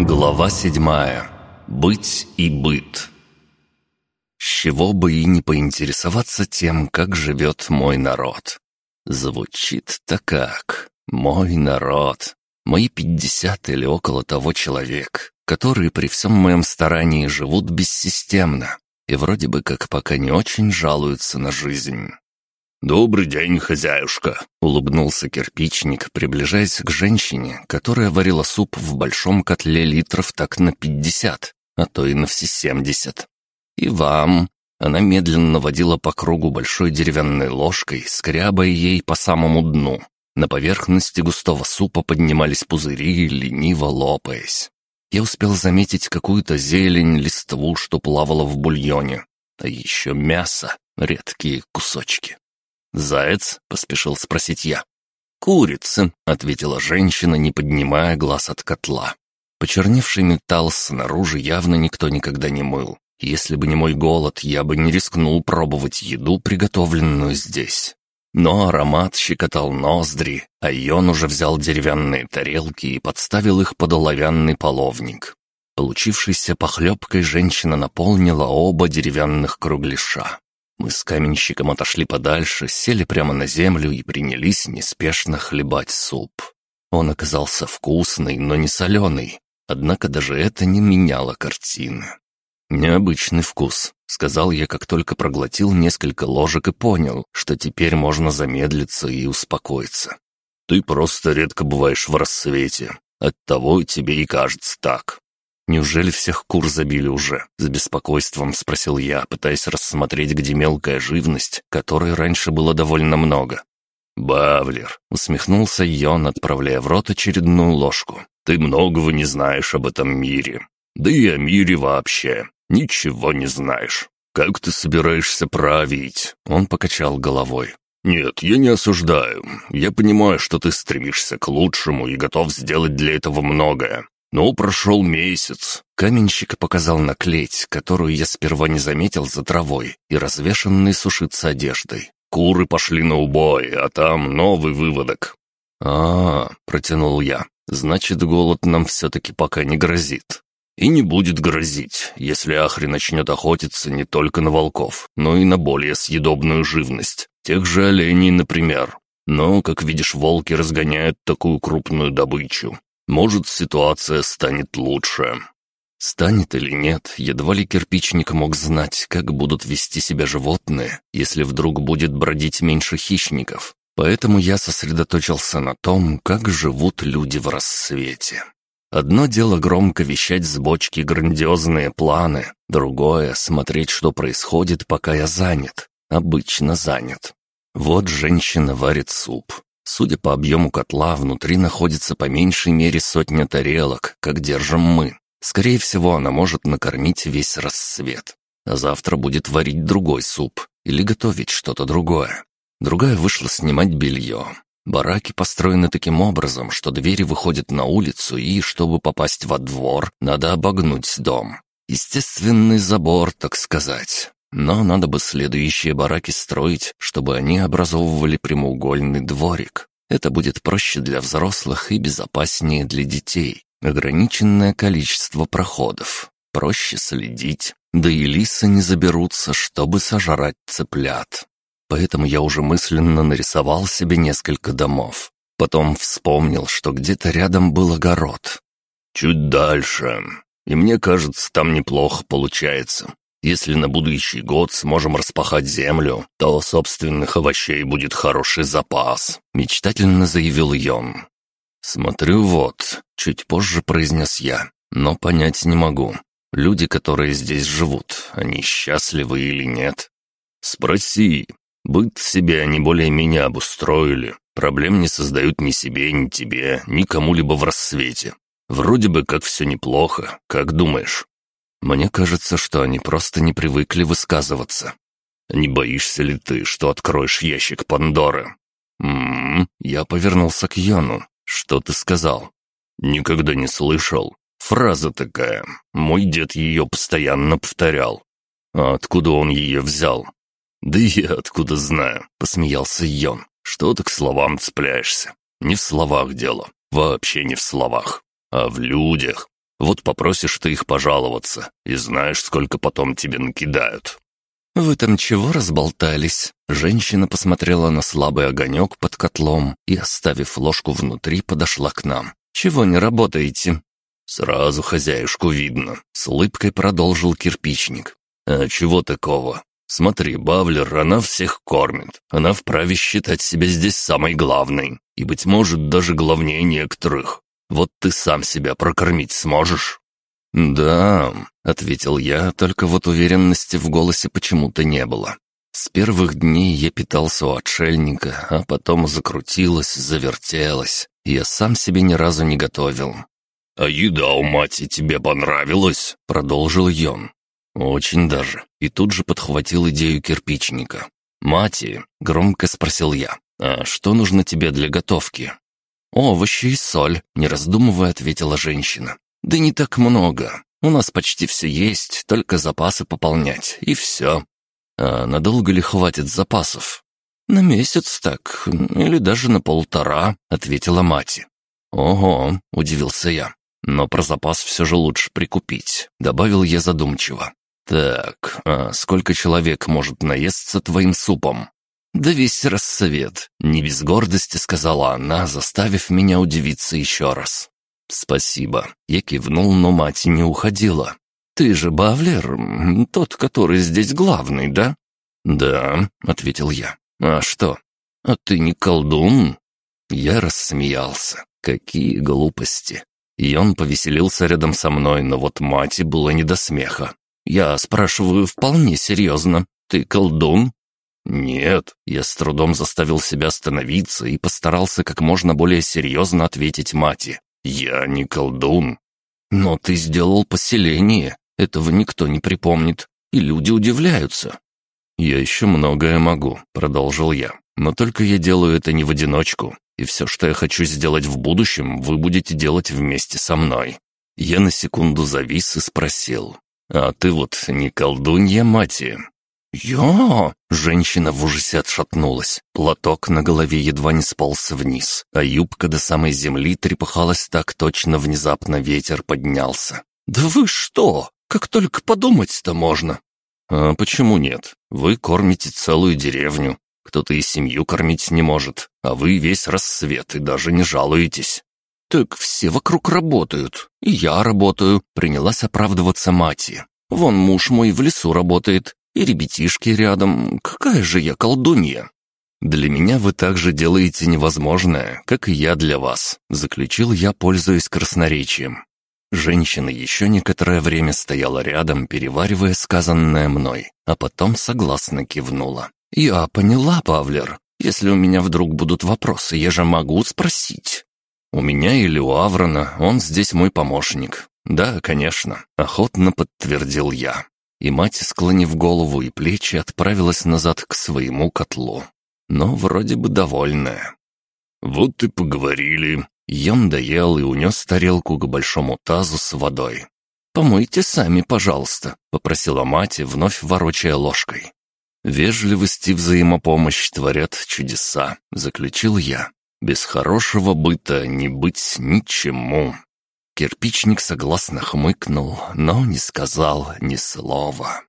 Глава седьмая. Быть и быт. С чего бы и не поинтересоваться тем, как живет мой народ. Звучит-то как «мой народ». Мои пятьдесят или около того человек, которые при всем моем старании живут бессистемно и вроде бы как пока не очень жалуются на жизнь. «Добрый день, хозяюшка!» — улыбнулся кирпичник, приближаясь к женщине, которая варила суп в большом котле литров так на пятьдесят, а то и на все семьдесят. «И вам!» Она медленно водила по кругу большой деревянной ложкой, скрябая ей по самому дну. На поверхности густого супа поднимались пузыри, лениво лопаясь. Я успел заметить какую-то зелень, листву, что плавала в бульоне. А еще мясо, редкие кусочки. «Заяц?» — поспешил спросить я. «Курица», — ответила женщина, не поднимая глаз от котла. Почерневший металл снаружи явно никто никогда не мыл. Если бы не мой голод, я бы не рискнул пробовать еду, приготовленную здесь. Но аромат щекотал ноздри, а Йон уже взял деревянные тарелки и подставил их под оловянный половник. Получившейся похлебкой женщина наполнила оба деревянных кругляша. Мы с каменщиком отошли подальше, сели прямо на землю и принялись неспешно хлебать суп. Он оказался вкусный, но не соленый, однако даже это не меняло картины. «Необычный вкус», — сказал я, как только проглотил несколько ложек и понял, что теперь можно замедлиться и успокоиться. «Ты просто редко бываешь в рассвете. Оттого тебе и кажется так. «Неужели всех кур забили уже?» — с беспокойством спросил я, пытаясь рассмотреть, где мелкая живность, которой раньше было довольно много. «Бавлер», — усмехнулся Йон, отправляя в рот очередную ложку. «Ты многого не знаешь об этом мире. Да и о мире вообще. Ничего не знаешь. Как ты собираешься править?» Он покачал головой. «Нет, я не осуждаю. Я понимаю, что ты стремишься к лучшему и готов сделать для этого многое. «Ну, прошел месяц». Каменщик показал на клеть, которую я сперва не заметил за травой и развешанной сушиться одеждой. Куры пошли на убой, а там новый выводок. а, -а, -а протянул я. «Значит, голод нам все-таки пока не грозит». И не будет грозить, если Ахри начнет охотиться не только на волков, но и на более съедобную живность. Тех же оленей, например. Но, как видишь, волки разгоняют такую крупную добычу. Может, ситуация станет лучше. Станет или нет, едва ли кирпичник мог знать, как будут вести себя животные, если вдруг будет бродить меньше хищников. Поэтому я сосредоточился на том, как живут люди в рассвете. Одно дело громко вещать с бочки грандиозные планы, другое — смотреть, что происходит, пока я занят. Обычно занят. Вот женщина варит суп. Судя по объему котла, внутри находится по меньшей мере сотня тарелок, как держим мы. Скорее всего, она может накормить весь рассвет. А завтра будет варить другой суп или готовить что-то другое. Другая вышла снимать белье. Бараки построены таким образом, что двери выходят на улицу, и, чтобы попасть во двор, надо обогнуть дом. Естественный забор, так сказать. Но надо бы следующие бараки строить, чтобы они образовывали прямоугольный дворик. Это будет проще для взрослых и безопаснее для детей. Ограниченное количество проходов. Проще следить. Да и лисы не заберутся, чтобы сожрать цыплят. Поэтому я уже мысленно нарисовал себе несколько домов. Потом вспомнил, что где-то рядом был огород. Чуть дальше. И мне кажется, там неплохо получается. Если на будущий год сможем распахать землю, то собственных овощей будет хороший запас», — мечтательно заявил Йон. «Смотрю, вот», — чуть позже произнес я, — «но понять не могу. Люди, которые здесь живут, они счастливы или нет?» «Спроси. Быт себе они более-менее обустроили. Проблем не создают ни себе, ни тебе, ни кому-либо в рассвете. Вроде бы как все неплохо, как думаешь?» Мне кажется, что они просто не привыкли высказываться. Не боишься ли ты, что откроешь ящик Пандоры? Ммм, я повернулся к Йону. Что ты сказал? Никогда не слышал. Фраза такая. Мой дед ее постоянно повторял. А откуда он ее взял? Да я откуда знаю, посмеялся Йон. Что ты к словам цепляешься? Не в словах дело. Вообще не в словах, а в людях. Вот попросишь ты их пожаловаться, и знаешь, сколько потом тебе накидают». «Вы там чего разболтались?» Женщина посмотрела на слабый огонек под котлом и, оставив ложку внутри, подошла к нам. «Чего не работаете?» «Сразу хозяюшку видно», — с улыбкой продолжил кирпичник. «А чего такого? Смотри, Бавлер, она всех кормит. Она вправе считать себя здесь самой главной. И, быть может, даже главнее некоторых. Вот ты сам себя прокормить сможешь?» «Да», — ответил я, только вот уверенности в голосе почему-то не было. С первых дней я питался у отшельника, а потом закрутилось, завертелось. Я сам себе ни разу не готовил. «А еда у мати тебе понравилась?» — продолжил Йон. «Очень даже». И тут же подхватил идею кирпичника. «Мати», — громко спросил я, — «а что нужно тебе для готовки?» «Овощи и соль», — не раздумывая ответила женщина. «Да не так много. У нас почти все есть, только запасы пополнять, и все». «А надолго ли хватит запасов?» «На месяц так, или даже на полтора», — ответила мать. «Ого», — удивился я. «Но про запас все же лучше прикупить», — добавил я задумчиво. «Так, а сколько человек может наесться твоим супом?» «Да весь рассвет», — не без гордости сказала она, заставив меня удивиться еще раз. «Спасибо». Я кивнул, но мать не уходила. «Ты же Бавлер, тот, который здесь главный, да?» «Да», — ответил я. «А что? А ты не колдун?» Я рассмеялся. Какие глупости. И он повеселился рядом со мной, но вот мате было не до смеха. Я спрашиваю вполне серьезно. «Ты колдун?» «Нет». Я с трудом заставил себя остановиться и постарался как можно более серьезно ответить мате. «Я не колдун». «Но ты сделал поселение. Этого никто не припомнит. И люди удивляются». «Я еще многое могу», — продолжил я. «Но только я делаю это не в одиночку. И все, что я хочу сделать в будущем, вы будете делать вместе со мной». Я на секунду завис и спросил. «А ты вот не колдунья, мати?» «Я?» Женщина в ужасе отшатнулась. Платок на голове едва не сполз вниз, а юбка до самой земли трепыхалась так точно, внезапно ветер поднялся. «Да вы что? Как только подумать-то можно!» «А почему нет? Вы кормите целую деревню. Кто-то и семью кормить не может, а вы весь рассвет и даже не жалуетесь». «Так все вокруг работают, и я работаю», — принялась оправдываться мати. «Вон муж мой в лесу работает, и ребятишки рядом. Какая же я колдунья!» «Для меня вы также делаете невозможное, как и я для вас», — заключил я, пользуясь красноречием. Женщина еще некоторое время стояла рядом, переваривая сказанное мной, а потом согласно кивнула. «Я поняла, Павлер. Если у меня вдруг будут вопросы, я же могу спросить». «У меня или у Аврона, он здесь мой помощник». «Да, конечно», — охотно подтвердил я и мать, склонив голову и плечи, отправилась назад к своему котлу. Но вроде бы довольная. «Вот и поговорили». Йон доел и унес тарелку к большому тазу с водой. «Помойте сами, пожалуйста», — попросила мать, вновь ворочая ложкой. «Вежливость и взаимопомощь творят чудеса», — заключил я. «Без хорошего быта не быть ничему». Кирпичник согласно хмыкнул, но не сказал ни слова.